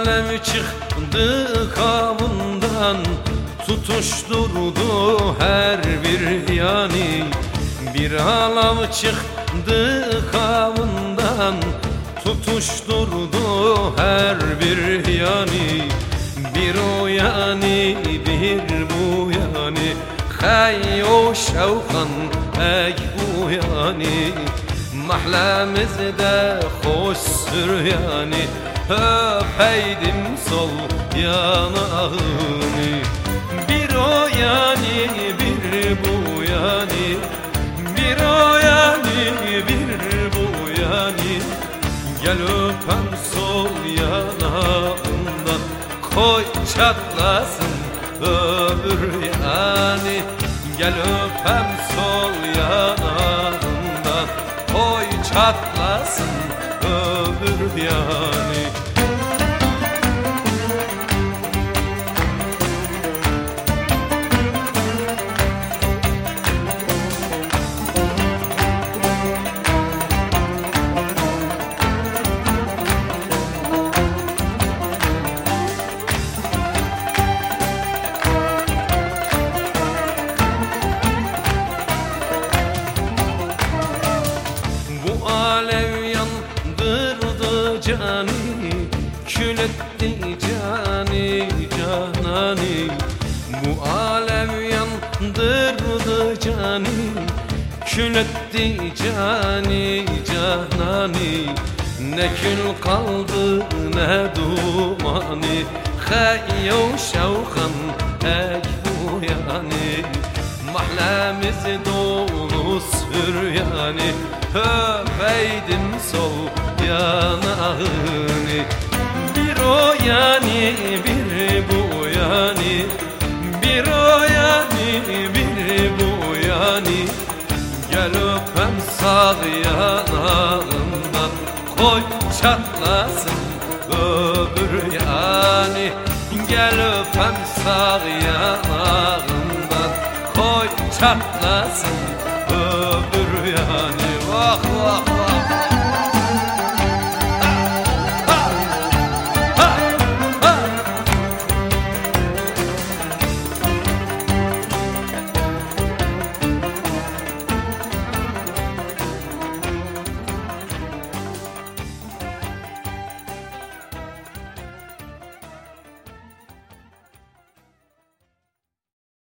alev çıktı kavundan Tutuşturdu her bir yani. Bir alev çıktı kavundan Tutuşturdu her bir yani. Bir o yani bir bu yani. Hay o şevkan ey bu yani. Mahlemizde hoş yani Öpeydim sol yanağını Bir o yani bir bu yani. Bir o yani bir bu yani. Gel öpem sol yanağından Koy çatlasın ömür yani. Gel öpem sol yanağından Koy çatlasın ömür yani cani Kül etti cani canani. Bu alev yandırdı cani. Kül etti cani canani. Ne kül kaldı ne dumani. Hayyo şevkan ey bu yani. Mahlemiz dolu yani Öpeydim sol yanağını. Bir o yani bir bu yani Bir o yani bir bu yani. Gel öpem sağ yanağından Koy çatlasın öbür yani. Gel öpem sağ yanağından çatlasın öbür yani. Vah vah